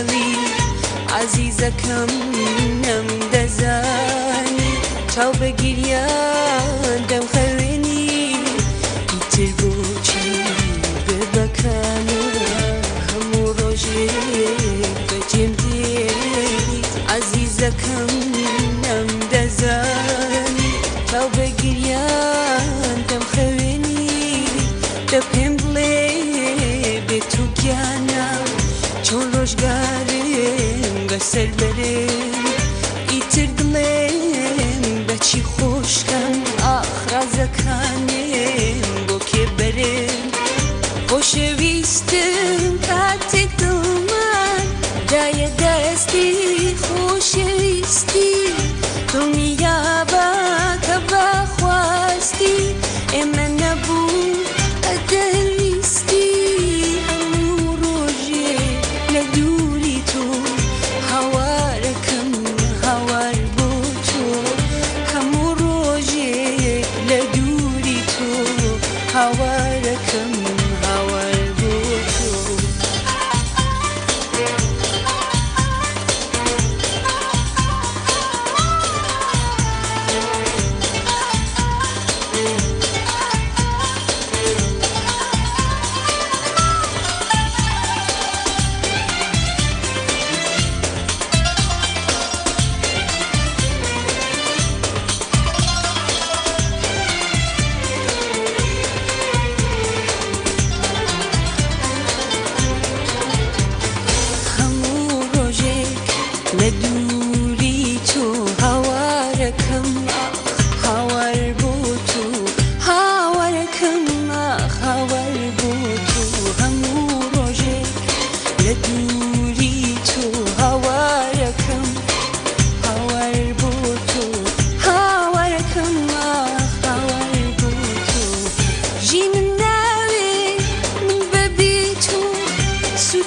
دێڵی عزیزەکەم نەم دەزانی چاو بەگیریان دەم خەوێنی ئیتر بۆچی ellerim İtirdim em beçi hoşkan Ah razakanim bu keberim Poşevistim katik duman Daye desti خوشه power to come.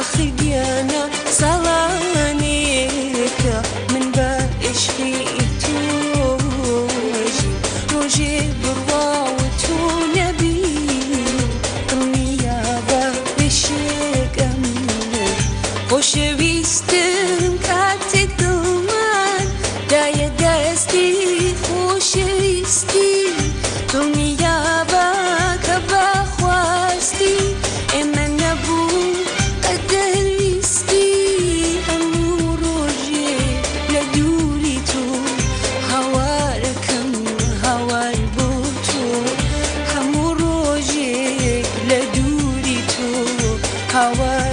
آخر ديانا صلانيك من باش فيك توجي وجي بروا وتو نبي قلني يا باشيك أمنك خوش بيستم كاتي دلمان دايا داستي power.